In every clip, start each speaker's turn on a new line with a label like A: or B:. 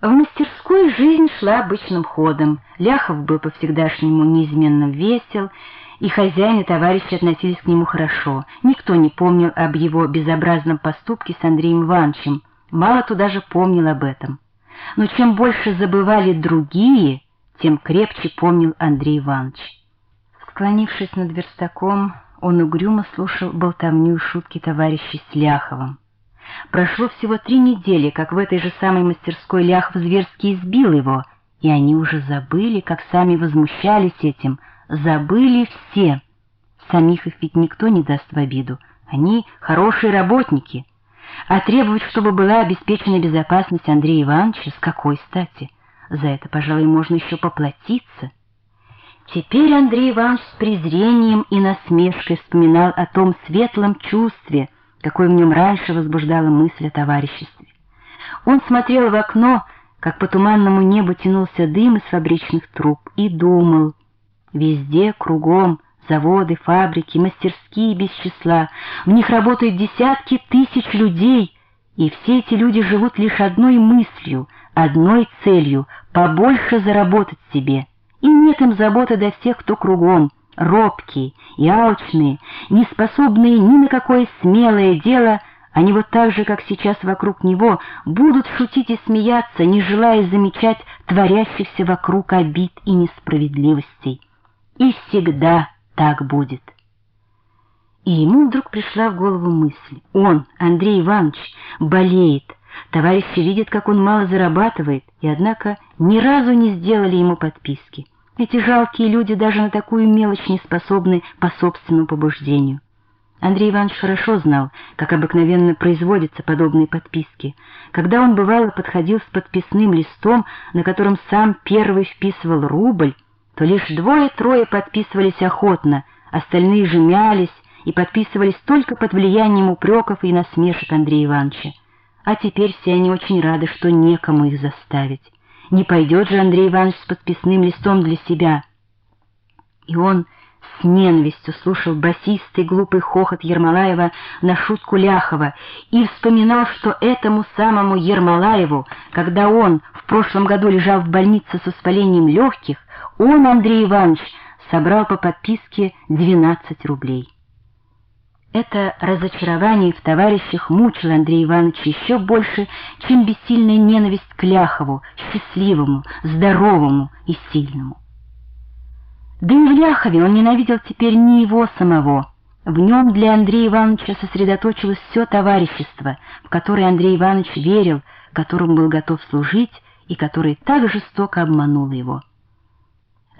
A: В мастерской жизнь шла обычным ходом. Ляхов был по-всегдашнему неизменно весел, и хозяин и товарищи относились к нему хорошо. Никто не помнил об его безобразном поступке с Андреем Ивановичем, мало кто даже помнил об этом. Но чем больше забывали другие, тем крепче помнил Андрей Иванович. Склонившись над верстаком, он угрюмо слушал болтовню и шутки товарищей с Ляховым. Прошло всего три недели, как в этой же самой мастерской Ляхов зверски избил его, и они уже забыли, как сами возмущались этим, забыли все. Самих их ведь никто не даст в обиду, они хорошие работники. А требовать, чтобы была обеспечена безопасность Андрея Ивановича, с какой стати? За это, пожалуй, можно еще поплатиться. Теперь Андрей Иванович с презрением и насмешкой вспоминал о том светлом чувстве, какой в нем раньше возбуждала мысль о товариществе. Он смотрел в окно, как по туманному небу тянулся дым из фабричных труб, и думал, везде, кругом, заводы, фабрики, мастерские без числа, в них работают десятки тысяч людей, и все эти люди живут лишь одной мыслью, одной целью — побольше заработать себе, и нет им заботы до всех, кто кругом — робкие и алчные, не способные ни на какое смелое дело, они вот так же, как сейчас вокруг него, будут шутить и смеяться, не желая замечать творящихся вокруг обид и несправедливостей. И всегда так будет. И ему вдруг пришла в голову мысль. Он, Андрей Иванович, болеет. Товарищи видят, как он мало зарабатывает, и, однако, ни разу не сделали ему подписки. Эти жалкие люди даже на такую мелочь не способны по собственному побуждению. Андрей Иванович хорошо знал, как обыкновенно производятся подобные подписки. Когда он, бывало, подходил с подписным листом, на котором сам первый вписывал рубль, то лишь двое-трое подписывались охотно, остальные же мялись и подписывались только под влиянием упреков и насмешек Андрея Ивановича. А теперь все они очень рады, что некому их заставить. Не пойдет же Андрей Иванович с подписным листом для себя. И он с ненавистью слушал басистый глупый хохот Ермолаева на шутку Ляхова и вспоминал, что этому самому Ермолаеву, когда он в прошлом году лежал в больнице с воспалением легких, он, Андрей Иванович, собрал по подписке 12 рублей. Это разочарование в товарищах мучило Андрея Ивановича еще больше, чем бессильная ненависть к Ляхову, счастливому, здоровому и сильному. Да и в Ляхове он ненавидел теперь не его самого. В нем для Андрея Ивановича сосредоточилось все товарищество, в которое Андрей Иванович верил, которому был готов служить и который так жестоко обманул его.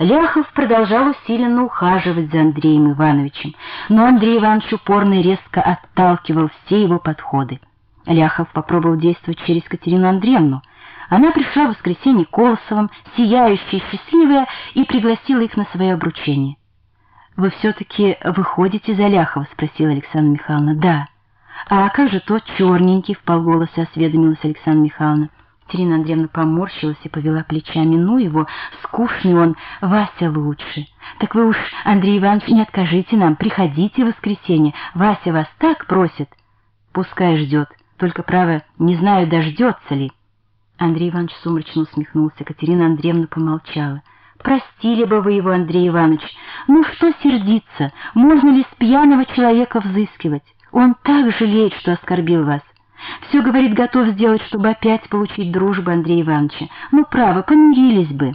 A: Ляхов продолжал усиленно ухаживать за Андреем Ивановичем, но Андрей Иванович упорно и резко отталкивал все его подходы. Ляхов попробовал действовать через Катерину Андреевну. Она пришла в воскресенье Колосовым, сияющая и счастливая, и пригласила их на свое обручение. «Вы все-таки выходите за Ляхова?» — спросила Александра Михайловна. «Да». «А как же тот черненький?» — в полголоса осведомилась Александра Михайловна. Катерина Андреевна поморщилась и повела плечами. Ну его, скучный он, Вася лучше. Так вы уж, Андрей Иванович, не откажите нам, приходите в воскресенье. Вася вас так просит. Пускай ждет, только, право, не знаю, дождется ли. Андрей Иванович сумрачно усмехнулся. Катерина Андреевна помолчала. Простили бы вы его, Андрей Иванович. Ну что сердиться? Можно ли с пьяного человека взыскивать? Он так жалеет, что оскорбил вас. Все, говорит, готов сделать, чтобы опять получить дружбу Андрея Ивановича. Ну, право, помирились бы.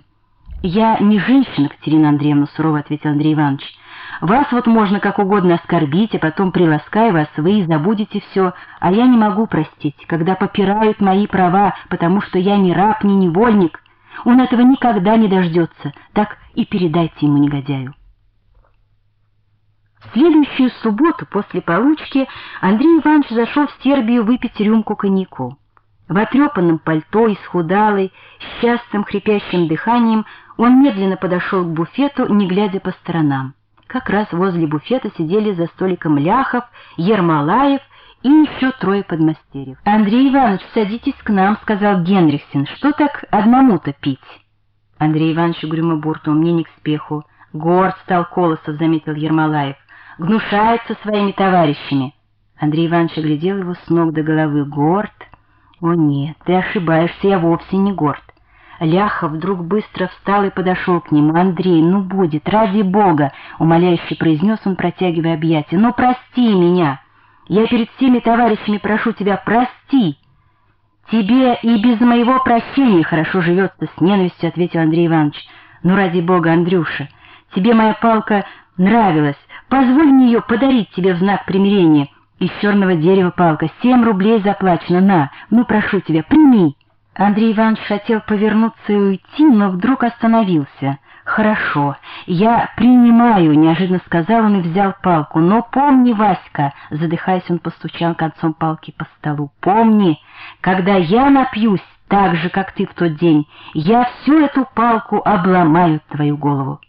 A: Я не женщина, Катерина Андреевна, сурово ответил Андрей Иванович. Вас вот можно как угодно оскорбить, а потом, прилаская вас, вы забудете все, а я не могу простить, когда попирают мои права, потому что я не раб, не невольник. Он этого никогда не дождется, так и передайте ему негодяю следующую субботу после получки Андрей Иванович зашел в Сербию выпить рюмку коньяку. В отрепанном пальто, исхудалый, с частым хрипящим дыханием, он медленно подошел к буфету, не глядя по сторонам. Как раз возле буфета сидели за столиком Ляхов, Ермолаев и еще трое подмастерьев. «Андрей Иванович, садитесь к нам», — сказал Генрихсен. «Что так одному-то пить?» Андрей Иванович угрюмо буркнул, мне не к спеху. «Горд стал Колосов», — заметил Ермолаев гнушается своими товарищами. Андрей Иванович оглядел его с ног до головы. Горд? О нет, ты ошибаешься, я вовсе не горд. Ляхов вдруг быстро встал и подошел к нему. «Андрей, ну будет, ради Бога!» — умоляюще произнес он, протягивая объятия. «Ну прости меня! Я перед всеми товарищами прошу тебя, прости!» «Тебе и без моего прощения хорошо живется», — с ненавистью ответил Андрей Иванович. «Ну, ради бога, Андрюша, тебе моя палка нравилась. Позволь мне ее подарить тебе в знак примирения. Из черного дерева палка, семь рублей заплачено, на, ну, прошу тебя, прими». Андрей Иванович хотел повернуться и уйти, но вдруг остановился. «Хорошо, я принимаю», — неожиданно сказал он и взял палку. «Но помни, Васька», — задыхаясь, он постучал концом палки по столу, — «помни, когда я напьюсь так же, как ты в тот день, я всю эту палку обломаю твою голову».